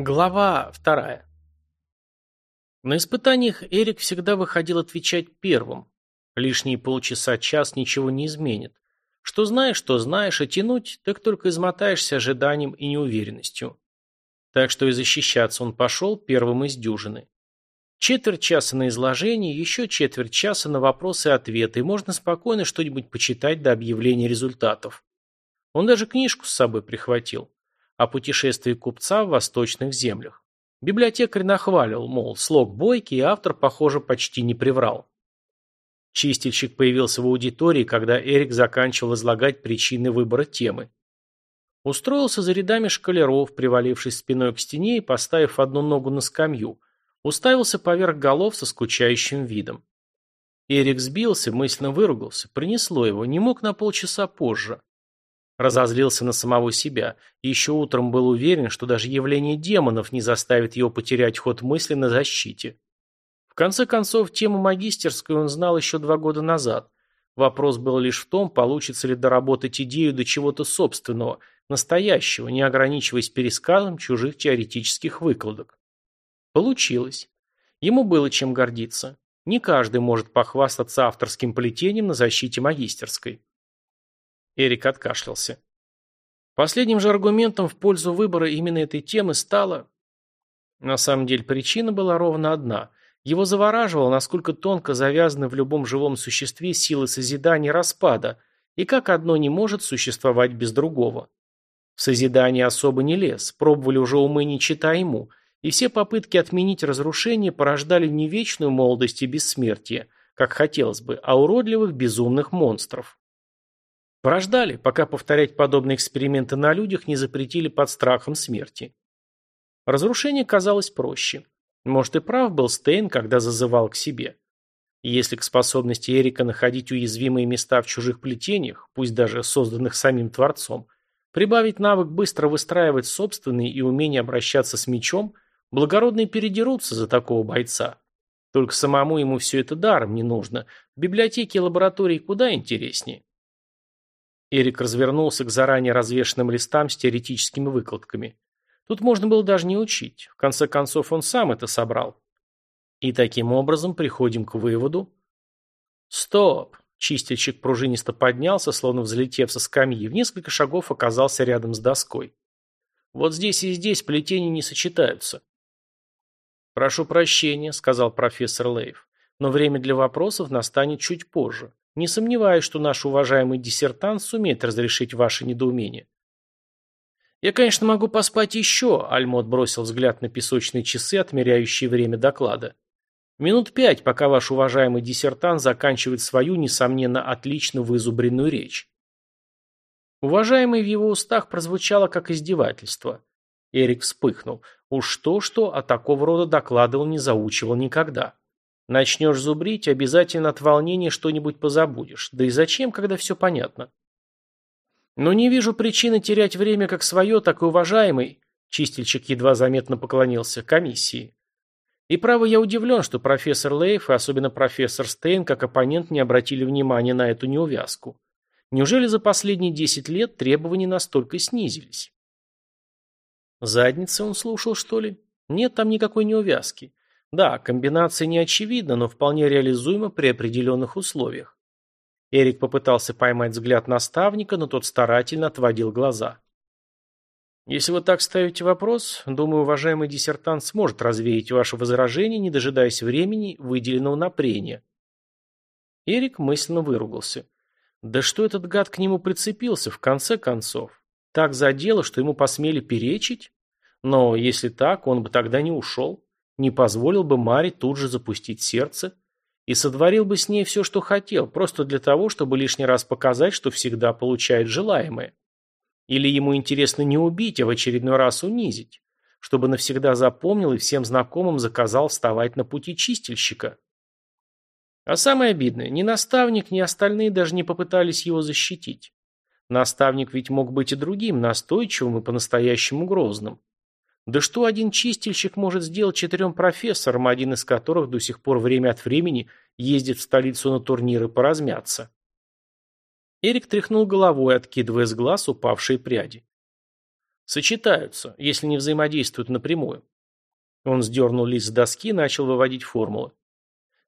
Глава вторая. На испытаниях Эрик всегда выходил отвечать первым. Лишние полчаса-час ничего не изменит. Что знаешь, что знаешь, а тянуть, так только измотаешься ожиданием и неуверенностью. Так что и защищаться он пошел первым из дюжины. Четверть часа на изложение, еще четверть часа на вопросы и ответы, и можно спокойно что-нибудь почитать до объявления результатов. Он даже книжку с собой прихватил о путешествии купца в восточных землях. Библиотекарь нахвалил, мол, слог бойкий, и автор, похоже, почти не приврал. Чистильщик появился в аудитории, когда Эрик заканчивал излагать причины выбора темы. Устроился за рядами шкалеров, привалившись спиной к стене и поставив одну ногу на скамью, уставился поверх голов со скучающим видом. Эрик сбился, мысленно выругался, принесло его, не мог на полчаса позже. Разозлился на самого себя. И еще утром был уверен, что даже явление демонов не заставит его потерять ход мысли на защите. В конце концов, тему магистерской он знал еще два года назад. Вопрос был лишь в том, получится ли доработать идею до чего-то собственного, настоящего, не ограничиваясь пересказом чужих теоретических выкладок. Получилось. Ему было чем гордиться. Не каждый может похвастаться авторским плетением на защите магистерской. Эрик откашлялся. Последним же аргументом в пользу выбора именно этой темы стало... На самом деле причина была ровно одна. Его завораживало, насколько тонко завязаны в любом живом существе силы созидания и распада, и как одно не может существовать без другого. В созидание особо не лез, пробовали уже умы не чита ему, и все попытки отменить разрушение порождали не вечную молодость и бессмертие, как хотелось бы, а уродливых безумных монстров. Порождали, пока повторять подобные эксперименты на людях не запретили под страхом смерти. Разрушение казалось проще. Может и прав был Стейн, когда зазывал к себе. Если к способности Эрика находить уязвимые места в чужих плетениях, пусть даже созданных самим Творцом, прибавить навык быстро выстраивать собственные и умение обращаться с мечом, благородные передерутся за такого бойца. Только самому ему все это даром не нужно. В библиотеке и лаборатории куда интереснее. Эрик развернулся к заранее развешенным листам с теоретическими выкладками. Тут можно было даже не учить. В конце концов, он сам это собрал. И таким образом приходим к выводу. Стоп! Чистильщик пружинисто поднялся, словно взлетев со скамьи, в несколько шагов оказался рядом с доской. Вот здесь и здесь плетения не сочетаются. «Прошу прощения», — сказал профессор Лейв, «но время для вопросов настанет чуть позже. Не сомневаюсь, что наш уважаемый диссертант сумеет разрешить ваше недоумение. «Я, конечно, могу поспать еще», — Альмот бросил взгляд на песочные часы, отмеряющие время доклада. «Минут пять, пока ваш уважаемый диссертант заканчивает свою, несомненно, отлично вызубренную речь». Уважаемый в его устах прозвучало как издевательство. Эрик вспыхнул. Уж то-что, а такого рода доклады он не заучивал никогда. Начнешь зубрить, обязательно от волнения что-нибудь позабудешь. Да и зачем, когда все понятно? Но не вижу причины терять время как свое, так и уважаемый, чистильщик едва заметно поклонился, комиссии. И право я удивлен, что профессор Лейф и особенно профессор Стейн как оппонент не обратили внимания на эту неувязку. Неужели за последние десять лет требования настолько снизились? Задницы он слушал, что ли? Нет там никакой неувязки. Да, комбинация не очевидна, но вполне реализуема при определенных условиях. Эрик попытался поймать взгляд наставника, но тот старательно отводил глаза. Если вы так ставите вопрос, думаю, уважаемый диссертант сможет развеять ваше возражение, не дожидаясь времени, выделенного на прения. Эрик мысленно выругался. Да что этот гад к нему прицепился, в конце концов? Так задело, что ему посмели перечить? Но если так, он бы тогда не ушел не позволил бы Маре тут же запустить сердце и сотворил бы с ней все, что хотел, просто для того, чтобы лишний раз показать, что всегда получает желаемое. Или ему интересно не убить, а в очередной раз унизить, чтобы навсегда запомнил и всем знакомым заказал вставать на пути чистильщика. А самое обидное, ни наставник, ни остальные даже не попытались его защитить. Наставник ведь мог быть и другим, настойчивым и по-настоящему грозным. Да что один чистильщик может сделать четырем профессорам, один из которых до сих пор время от времени ездит в столицу на турниры поразмяться? Эрик тряхнул головой, откидывая с глаз упавшие пряди. Сочетаются, если не взаимодействуют напрямую. Он сдернул лист с доски и начал выводить формулы.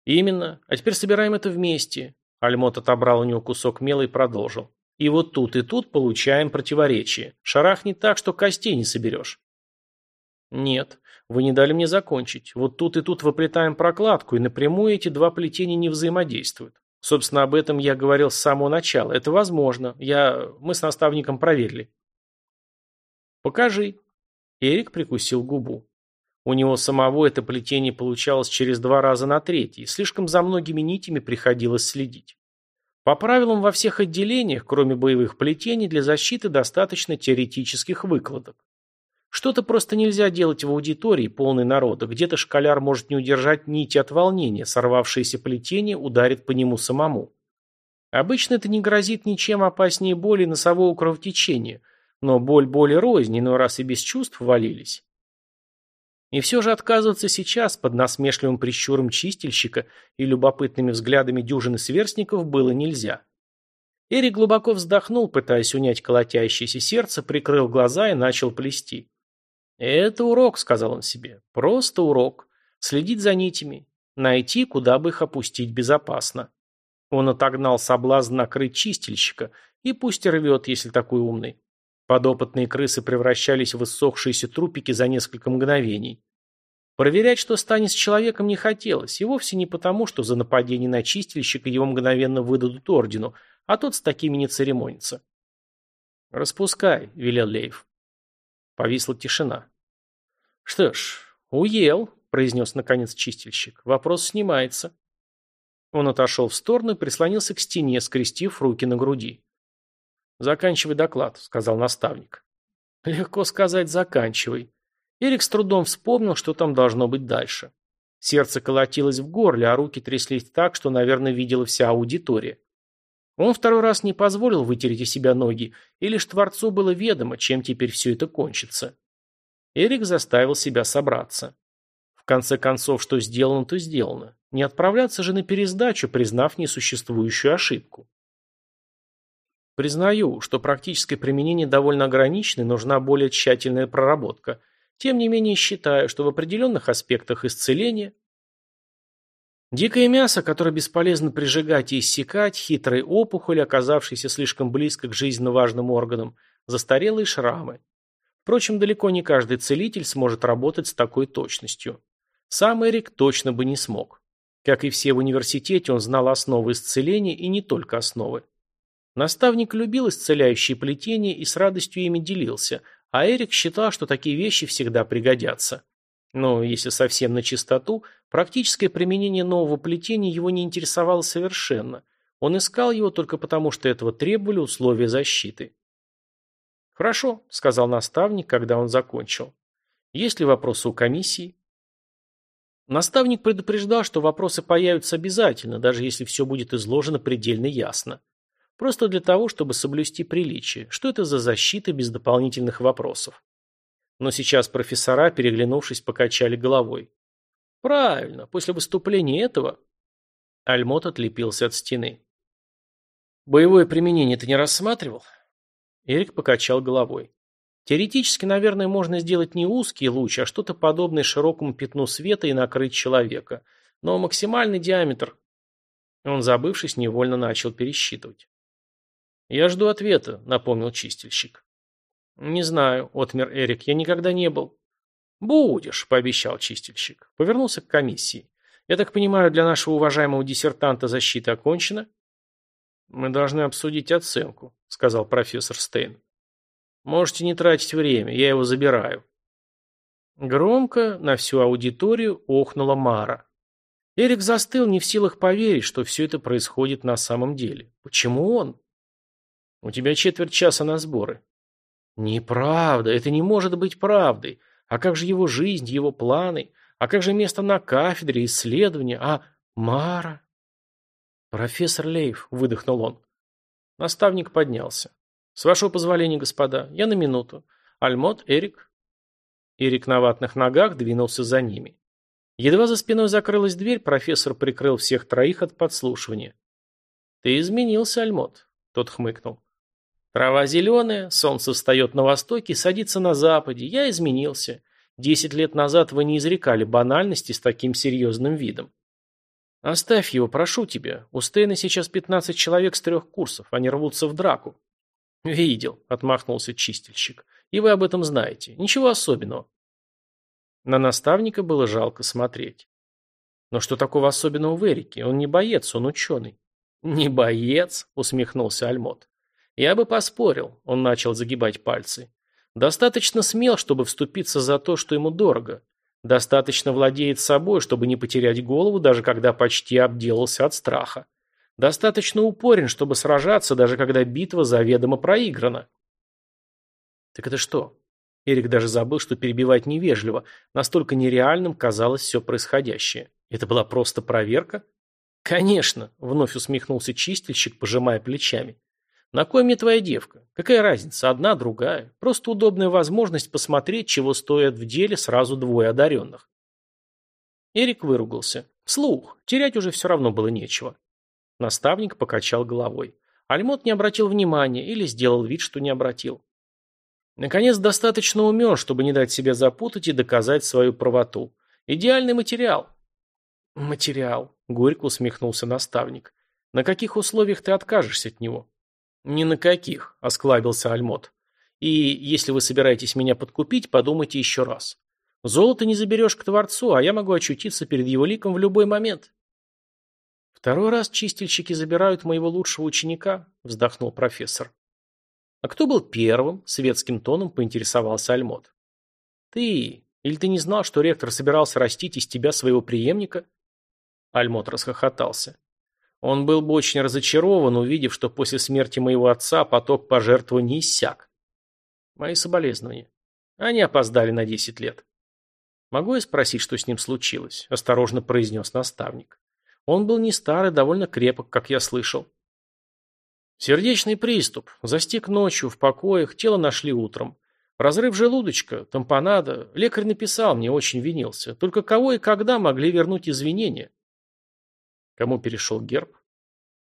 Именно. А теперь собираем это вместе. Альмот отобрал у него кусок мела и продолжил. И вот тут и тут получаем противоречие. Шарахнет так, что костей не соберешь. Нет, вы не дали мне закончить. Вот тут и тут выплетаем прокладку, и напрямую эти два плетения не взаимодействуют. Собственно, об этом я говорил с самого начала. Это возможно. Я... Мы с наставником проверили. Покажи. Эрик прикусил губу. У него самого это плетение получалось через два раза на третий. Слишком за многими нитями приходилось следить. По правилам во всех отделениях, кроме боевых плетений, для защиты достаточно теоретических выкладок. Что-то просто нельзя делать в аудитории, полной народа. Где-то школяр может не удержать нити от волнения, сорвавшееся плетение ударит по нему самому. Обычно это не грозит ничем опаснее боли носового кровотечения, но боль боли рознь, иной раз и без чувств валились. И все же отказываться сейчас под насмешливым прищуром чистильщика и любопытными взглядами дюжины сверстников было нельзя. Эрик глубоко вздохнул, пытаясь унять колотящееся сердце, прикрыл глаза и начал плести. «Это урок», — сказал он себе. «Просто урок. Следить за нитями. Найти, куда бы их опустить безопасно». Он отогнал соблазн накрыть чистильщика, и пусть рвет, если такой умный. Подопытные крысы превращались в иссохшиеся трупики за несколько мгновений. Проверять, что станет с человеком, не хотелось, и вовсе не потому, что за нападение на чистильщика его мгновенно выдадут ордену, а тот с такими не церемонится. «Распускай», — велел Лейв. Повисла тишина. «Что ж, уел», — произнес наконец чистильщик. «Вопрос снимается». Он отошел в сторону и прислонился к стене, скрестив руки на груди. «Заканчивай доклад», — сказал наставник. «Легко сказать «заканчивай». Эрик с трудом вспомнил, что там должно быть дальше. Сердце колотилось в горле, а руки тряслись так, что, наверное, видела вся аудитория. Он второй раз не позволил вытереть из себя ноги, и лишь Творцу было ведомо, чем теперь все это кончится. Эрик заставил себя собраться. В конце концов, что сделано, то сделано. Не отправляться же на пересдачу, признав несуществующую ошибку. Признаю, что практическое применение довольно ограничено и нужна более тщательная проработка. Тем не менее, считаю, что в определенных аспектах исцеления Дикое мясо, которое бесполезно прижигать и иссекать, хитрые опухоли, оказавшиеся слишком близко к жизненно важным органам, застарелые шрамы. Впрочем, далеко не каждый целитель сможет работать с такой точностью. Сам Эрик точно бы не смог. Как и все в университете, он знал основы исцеления и не только основы. Наставник любил исцеляющие плетения и с радостью ими делился, а Эрик считал, что такие вещи всегда пригодятся. Но, если совсем на чистоту, практическое применение нового плетения его не интересовало совершенно. Он искал его только потому, что этого требовали условия защиты. «Хорошо», — сказал наставник, когда он закончил. «Есть ли вопросы у комиссии?» Наставник предупреждал, что вопросы появятся обязательно, даже если все будет изложено предельно ясно. Просто для того, чтобы соблюсти приличие. Что это за защита без дополнительных вопросов? Но сейчас профессора, переглянувшись, покачали головой. Правильно, после выступления этого... Альмот отлепился от стены. Боевое применение ты не рассматривал? Эрик покачал головой. Теоретически, наверное, можно сделать не узкий луч, а что-то подобное широкому пятну света и накрыть человека. Но максимальный диаметр... Он, забывшись, невольно начал пересчитывать. «Я жду ответа», — напомнил чистильщик. «Не знаю», — отмер Эрик, — «я никогда не был». «Будешь», — пообещал чистильщик. Повернулся к комиссии. «Я так понимаю, для нашего уважаемого диссертанта защита окончена?» «Мы должны обсудить оценку», — сказал профессор Стейн. «Можете не тратить время, я его забираю». Громко на всю аудиторию охнула Мара. Эрик застыл, не в силах поверить, что все это происходит на самом деле. Почему он? «У тебя четверть часа на сборы», Неправда, это не может быть правдой. А как же его жизнь, его планы? А как же место на кафедре, исследования? А Мара? Профессор Лейв, выдохнул он. Наставник поднялся. С вашего позволения, господа, я на минуту. Альмот, Эрик. Эрик на ватных ногах двинулся за ними. Едва за спиной закрылась дверь, профессор прикрыл всех троих от подслушивания. «Ты изменился, Альмот», — тот хмыкнул. Трава зеленая, солнце встает на востоке, садится на западе. Я изменился. Десять лет назад вы не изрекали банальности с таким серьезным видом. Оставь его, прошу тебя. У Стейна сейчас пятнадцать человек с трех курсов. Они рвутся в драку. Видел, отмахнулся чистильщик. И вы об этом знаете. Ничего особенного. На наставника было жалко смотреть. Но что такого особенного в Эрике? Он не боец, он ученый. Не боец, усмехнулся Альмот. Я бы поспорил, он начал загибать пальцы. Достаточно смел, чтобы вступиться за то, что ему дорого. Достаточно владеет собой, чтобы не потерять голову, даже когда почти обделался от страха. Достаточно упорен, чтобы сражаться, даже когда битва заведомо проиграна. Так это что? Эрик даже забыл, что перебивать невежливо. Настолько нереальным казалось все происходящее. Это была просто проверка? Конечно, вновь усмехнулся чистильщик, пожимая плечами. На кой мне твоя девка? Какая разница, одна, другая? Просто удобная возможность посмотреть, чего стоят в деле сразу двое одаренных. Эрик выругался. Слух, терять уже все равно было нечего. Наставник покачал головой. Альмот не обратил внимания или сделал вид, что не обратил. Наконец, достаточно умен, чтобы не дать себя запутать и доказать свою правоту. Идеальный материал. Материал, горько усмехнулся наставник. На каких условиях ты откажешься от него? «Ни на каких», – осклабился Альмот. «И если вы собираетесь меня подкупить, подумайте еще раз. Золото не заберешь к Творцу, а я могу очутиться перед его ликом в любой момент». «Второй раз чистильщики забирают моего лучшего ученика», – вздохнул профессор. «А кто был первым?» – светским тоном поинтересовался Альмот. «Ты. Или ты не знал, что ректор собирался растить из тебя своего преемника?» Альмот расхохотался. Он был бы очень разочарован, увидев, что после смерти моего отца поток пожертвований иссяк. Мои соболезнования. Они опоздали на десять лет. Могу я спросить, что с ним случилось? Осторожно произнес наставник. Он был не старый, довольно крепок, как я слышал. Сердечный приступ. Застиг ночью, в покоях, тело нашли утром. Разрыв желудочка, тампонада. Лекарь написал, мне очень винился. Только кого и когда могли вернуть извинения? Кому перешел герб?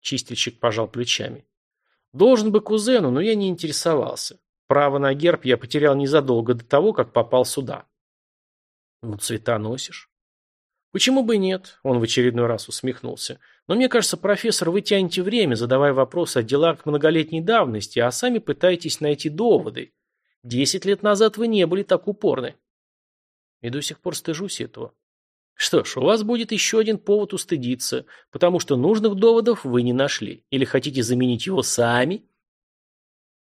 Чистильщик пожал плечами. Должен бы кузену, но я не интересовался. Право на герб я потерял незадолго до того, как попал сюда. Ну, цвета носишь. Почему бы нет? Он в очередной раз усмехнулся. Но мне кажется, профессор, вы тянете время, задавая вопросы о делах многолетней давности, а сами пытаетесь найти доводы. Десять лет назад вы не были так упорны. И до сих пор стыжусь этого. Что ж, у вас будет еще один повод устыдиться, потому что нужных доводов вы не нашли. Или хотите заменить его сами?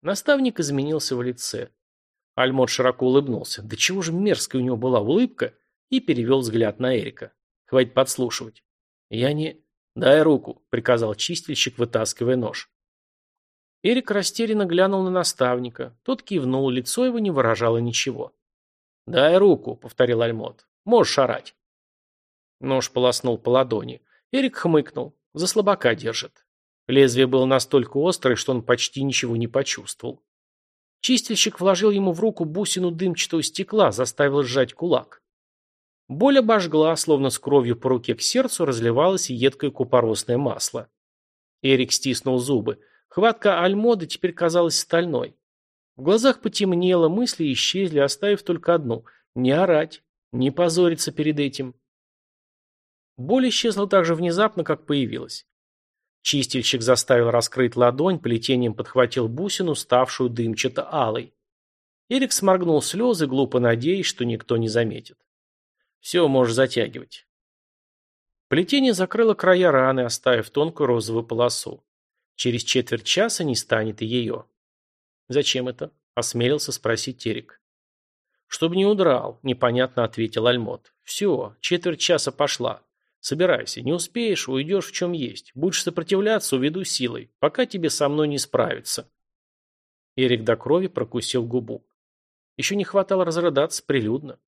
Наставник изменился в лице. Альмот широко улыбнулся. Да чего же мерзкая у него была улыбка, и перевел взгляд на Эрика. Хватит подслушивать. Я не... Дай руку, приказал чистильщик, вытаскивая нож. Эрик растерянно глянул на наставника. Тот кивнул, лицо его не выражало ничего. «Дай руку», — повторил Альмот. «Можешь орать». Нож полоснул по ладони. Эрик хмыкнул. За слабака держит. Лезвие было настолько острое, что он почти ничего не почувствовал. Чистильщик вложил ему в руку бусину дымчатого стекла, заставил сжать кулак. Боль обожгла, словно с кровью по руке к сердцу разливалось едкое купоросное масло. Эрик стиснул зубы. Хватка Альмоды теперь казалась стальной. В глазах потемнело, мысли исчезли, оставив только одну – не орать, не позориться перед этим. Боль исчезла так же внезапно, как появилась. Чистильщик заставил раскрыть ладонь, плетением подхватил бусину, ставшую дымчато-алой. Эрик сморгнул слезы, глупо надеясь, что никто не заметит. «Все, можешь затягивать». Плетение закрыло края раны, оставив тонкую розовую полосу. Через четверть часа не станет и ее. «Зачем это?» – осмелился спросить Терек. «Чтобы не удрал», – непонятно ответил Альмот. «Все, четверть часа пошла. Собирайся, не успеешь, уйдешь в чем есть. Будешь сопротивляться, уведу силой, пока тебе со мной не справиться. Эрик до крови прокусил губу. Еще не хватало разрыдаться прилюдно.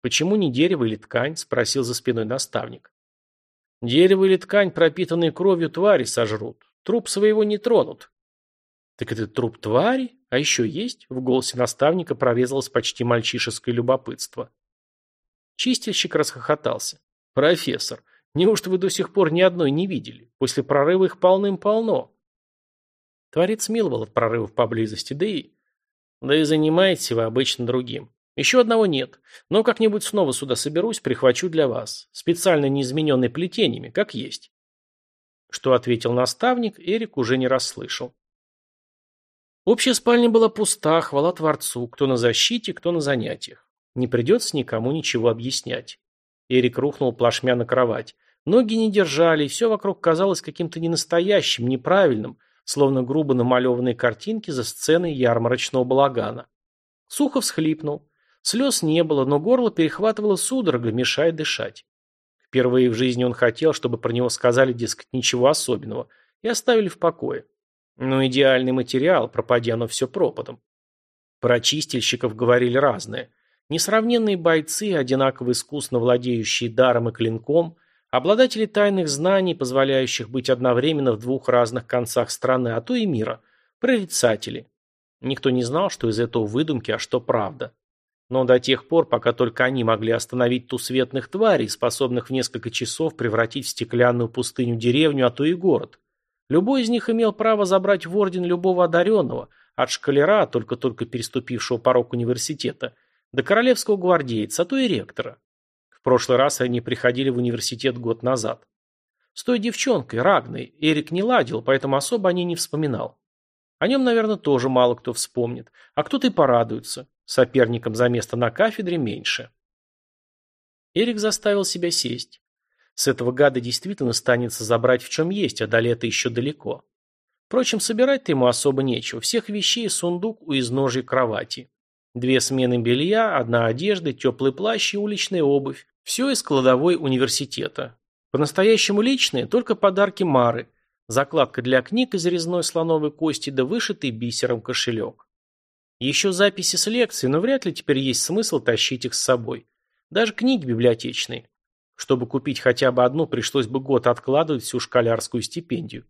«Почему не дерево или ткань?» – спросил за спиной наставник. «Дерево или ткань, пропитанные кровью твари, сожрут. Труп своего не тронут». «Так это труп твари? А еще есть?» – в голосе наставника прорезалось почти мальчишеское любопытство. Чистильщик расхохотался. «Профессор, Неужто вы до сих пор ни одной не видели? После прорыва их полным-полно. Творец миловал от прорывов поблизости, да и... Да и занимаетесь вы обычно другим. Еще одного нет, но как-нибудь снова сюда соберусь, прихвачу для вас. Специально не измененный плетениями, как есть. Что ответил наставник, Эрик уже не расслышал. Общая спальня была пуста, хвала Творцу, кто на защите, кто на занятиях. Не придется никому ничего объяснять. Эрик рухнул плашмя на кровать. Ноги не держали, и все вокруг казалось каким-то ненастоящим, неправильным, словно грубо намалеванные картинки за сценой ярмарочного балагана. Сухо всхлипнул. Слез не было, но горло перехватывало судорога, мешая дышать. Впервые в жизни он хотел, чтобы про него сказали, дескать, ничего особенного, и оставили в покое. Но идеальный материал, пропадя оно все пропадом. Про чистильщиков говорили разное. Несравненные бойцы, одинаково искусно владеющие даром и клинком, обладатели тайных знаний, позволяющих быть одновременно в двух разных концах страны, а то и мира, прорицатели. Никто не знал, что из этого выдумки, а что правда. Но до тех пор, пока только они могли остановить тусветных тварей, способных в несколько часов превратить в стеклянную пустыню деревню, а то и город. Любой из них имел право забрать в орден любого одаренного, от шкалера, только-только переступившего порог университета, до королевского гвардейца, а то и ректора. В прошлый раз они приходили в университет год назад. С той девчонкой, Рагной, Эрик не ладил, поэтому особо о ней не вспоминал. О нем, наверное, тоже мало кто вспомнит, а кто-то и порадуется. Соперником за место на кафедре меньше. Эрик заставил себя сесть. С этого гада действительно станется забрать в чем есть, а до лета еще далеко. Впрочем, собирать-то ему особо нечего. Всех вещей сундук у изножья кровати. Две смены белья, одна одежда, теплый плащ и уличная обувь. Все из кладовой университета. По-настоящему личные, только подарки Мары. Закладка для книг из резной слоновой кости да вышитый бисером кошелек. Еще записи с лекций, но вряд ли теперь есть смысл тащить их с собой. Даже книги библиотечные. Чтобы купить хотя бы одну, пришлось бы год откладывать всю школярскую стипендию.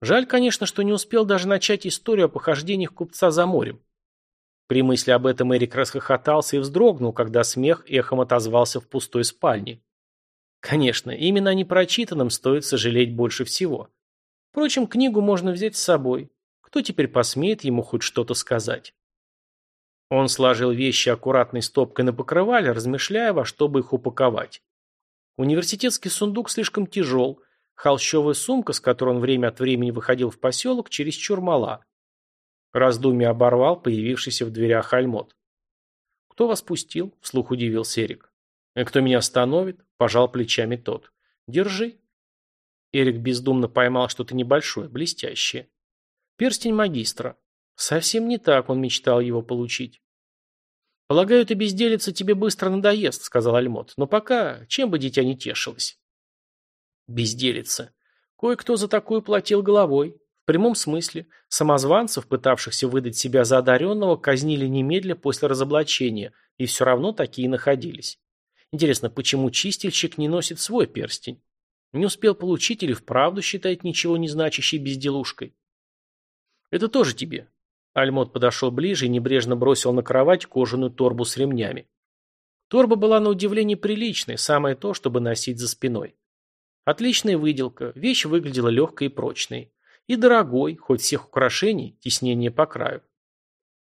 Жаль, конечно, что не успел даже начать историю о похождениях купца за морем. При мысли об этом Эрик расхохотался и вздрогнул, когда смех эхом отозвался в пустой спальне. Конечно, именно о непрочитанном стоит сожалеть больше всего. Впрочем, книгу можно взять с собой. Кто теперь посмеет ему хоть что-то сказать? Он сложил вещи аккуратной стопкой на покрывале, размышляя, во что бы их упаковать. Университетский сундук слишком тяжел, холщовая сумка, с которой он время от времени выходил в поселок, чересчур мала. Раздумье оборвал появившийся в дверях Альмот. «Кто вас пустил?» – вслух удивился Эрик. «И кто меня остановит?» – пожал плечами тот. «Держи». Эрик бездумно поймал что-то небольшое, блестящее. Перстень магистра. Совсем не так он мечтал его получить. «Полагаю, эта безделица тебе быстро надоест», — сказал Альмот. «Но пока, чем бы дитя не тешилось?» Безделица. Кое-кто за такую платил головой. В прямом смысле. Самозванцев, пытавшихся выдать себя за одаренного, казнили немедля после разоблачения, и все равно такие находились. Интересно, почему чистильщик не носит свой перстень? Не успел получить или вправду считает ничего не значащей безделушкой? «Это тоже тебе». Альмот подошел ближе и небрежно бросил на кровать кожаную торбу с ремнями. Торба была на удивление приличной, самое то, чтобы носить за спиной. Отличная выделка, вещь выглядела легкой и прочной. И дорогой, хоть всех украшений, теснение по краю.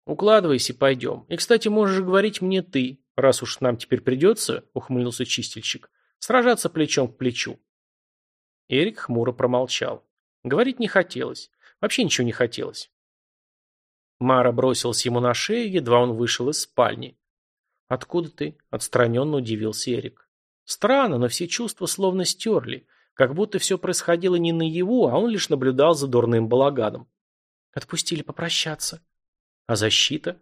«Укладывайся, пойдем. И, кстати, можешь говорить мне ты, раз уж нам теперь придется, — ухмыльнулся чистильщик, — сражаться плечом к плечу». Эрик хмуро промолчал. Говорить не хотелось. Вообще ничего не хотелось. Мара бросилась ему на шею, едва он вышел из спальни. «Откуда ты?» – отстраненно удивился Эрик. Странно, но все чувства словно стерли, как будто все происходило не наяву, а он лишь наблюдал за дурным балаганом. Отпустили попрощаться. А защита?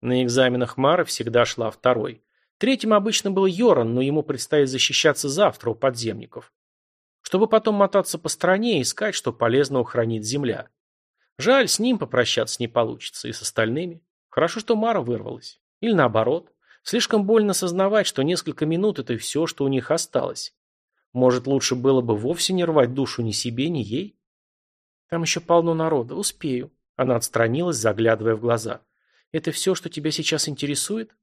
На экзаменах Мара всегда шла второй. Третьим обычно был Йоран, но ему предстоит защищаться завтра у подземников чтобы потом мотаться по стране и искать, что полезного хранит земля. Жаль, с ним попрощаться не получится, и с остальными. Хорошо, что Мара вырвалась. Или наоборот. Слишком больно сознавать, что несколько минут – это все, что у них осталось. Может, лучше было бы вовсе не рвать душу ни себе, ни ей? Там еще полно народа, успею. Она отстранилась, заглядывая в глаза. Это все, что тебя сейчас интересует?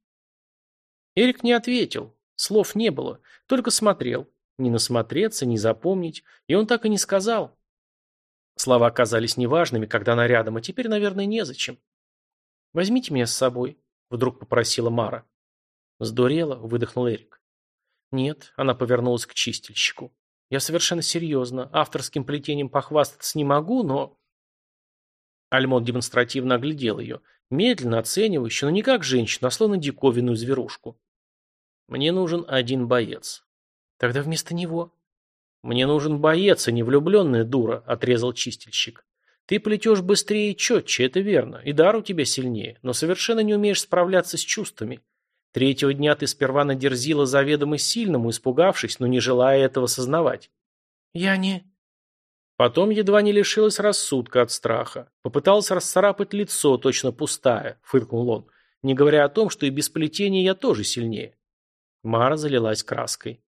Эрик не ответил. Слов не было, только смотрел. Не насмотреться, не запомнить. И он так и не сказал. Слова оказались неважными, когда она рядом, а теперь, наверное, незачем. «Возьмите меня с собой», — вдруг попросила Мара. «Сдурела», — выдохнул Эрик. «Нет», — она повернулась к чистильщику. «Я совершенно серьезно. Авторским плетением похвастаться не могу, но...» Альмон демонстративно оглядел ее, медленно, оценивающе, но не как женщину, а словно диковинную зверушку. «Мне нужен один боец». «Тогда вместо него...» «Мне нужен боец, а не влюбленная дура», — отрезал чистильщик. «Ты плетешь быстрее и четче, это верно, и дар у тебя сильнее, но совершенно не умеешь справляться с чувствами. Третьего дня ты сперва надерзила заведомо сильному, испугавшись, но не желая этого сознавать». «Я не...» Потом едва не лишилась рассудка от страха. Попыталась расцарапать лицо, точно пустая, фыркнул он, не говоря о том, что и без плетения я тоже сильнее. Мара залилась краской.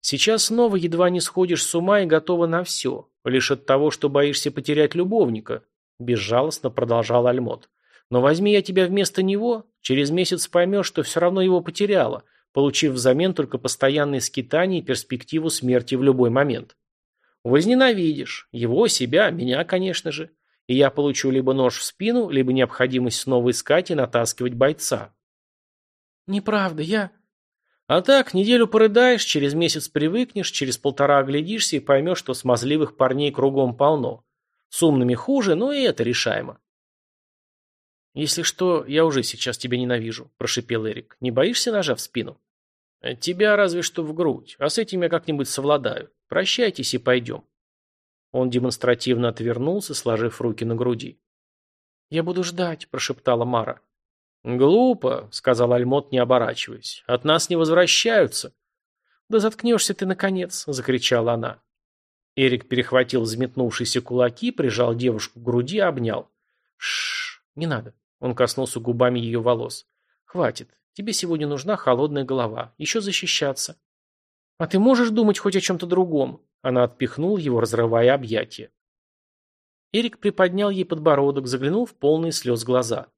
Сейчас снова едва не сходишь с ума и готова на все, лишь от того, что боишься потерять любовника, безжалостно продолжал Альмот. Но возьми я тебя вместо него, через месяц поймешь, что все равно его потеряла, получив взамен только постоянные скитания и перспективу смерти в любой момент. Возненавидишь. Его, себя, меня, конечно же. И я получу либо нож в спину, либо необходимость снова искать и натаскивать бойца. Неправда, я... А так, неделю порыдаешь, через месяц привыкнешь, через полтора оглядишься и поймешь, что смазливых парней кругом полно. С умными хуже, но и это решаемо. «Если что, я уже сейчас тебя ненавижу», – прошипел Эрик. «Не боишься ножа в спину?» «Тебя разве что в грудь, а с этим я как-нибудь совладаю. Прощайтесь и пойдем». Он демонстративно отвернулся, сложив руки на груди. «Я буду ждать», – прошептала Мара. «Глупо», — сказал Альмот, не оборачиваясь. «От нас не возвращаются». «Да заткнешься ты, наконец», — закричала она. Эрик перехватил взметнувшиеся кулаки, прижал девушку к груди, обнял. Шш, не надо. Он коснулся губами ее волос. Хватит. Тебе сегодня нужна холодная голова. Еще защищаться. А ты можешь думать хоть о чем-то другом? Она отпихнула его, разрывая объятия. Эрик приподнял ей подбородок, заглянул в полные слез глаза.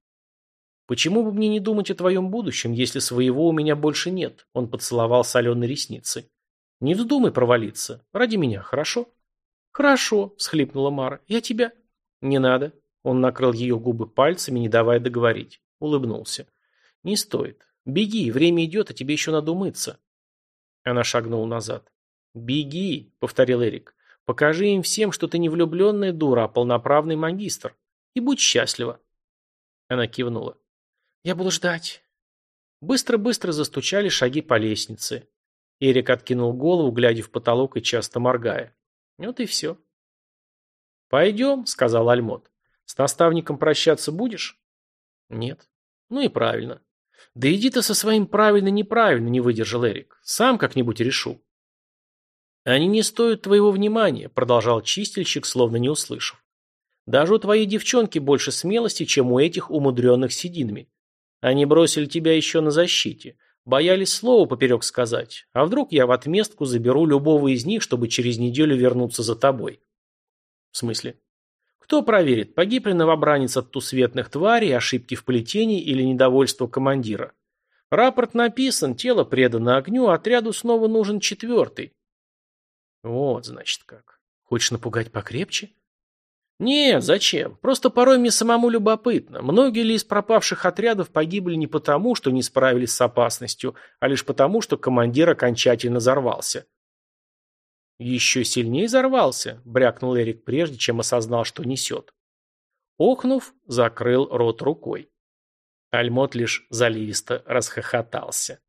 «Почему бы мне не думать о твоем будущем, если своего у меня больше нет?» Он поцеловал соленые ресницы. «Не вздумай провалиться. Ради меня, хорошо?» «Хорошо», — всхлипнула Мара. «Я тебя...» «Не надо». Он накрыл ее губы пальцами, не давая договорить. Улыбнулся. «Не стоит. Беги, время идет, а тебе еще надо умыться». Она шагнула назад. «Беги», — повторил Эрик. «Покажи им всем, что ты не влюбленная дура, а полноправный магистр. И будь счастлива». Она кивнула. Я буду ждать. Быстро-быстро застучали шаги по лестнице. Эрик откинул голову, глядя в потолок и часто моргая. Вот и все. «Пойдем», — сказал Альмот. «С наставником прощаться будешь?» «Нет». «Ну и правильно». «Да иди ты со своим правильно-неправильно», — не выдержал Эрик. «Сам как-нибудь решу». «Они не стоят твоего внимания», — продолжал чистильщик, словно не услышав. «Даже у твоей девчонки больше смелости, чем у этих умудренных сединами. Они бросили тебя еще на защите. Боялись слова поперек сказать. А вдруг я в отместку заберу любого из них, чтобы через неделю вернуться за тобой? В смысле? Кто проверит, погиб ли новобранец от тусветных тварей, ошибки в плетении или недовольство командира? Рапорт написан, тело предано огню, отряду снова нужен четвертый. Вот, значит, как. Хочешь напугать покрепче? «Нет, зачем? Просто порой мне самому любопытно, многие ли из пропавших отрядов погибли не потому, что не справились с опасностью, а лишь потому, что командир окончательно взорвался». «Еще сильнее взорвался», — брякнул Эрик прежде, чем осознал, что несет. Охнув, закрыл рот рукой. Альмот лишь заливисто расхохотался.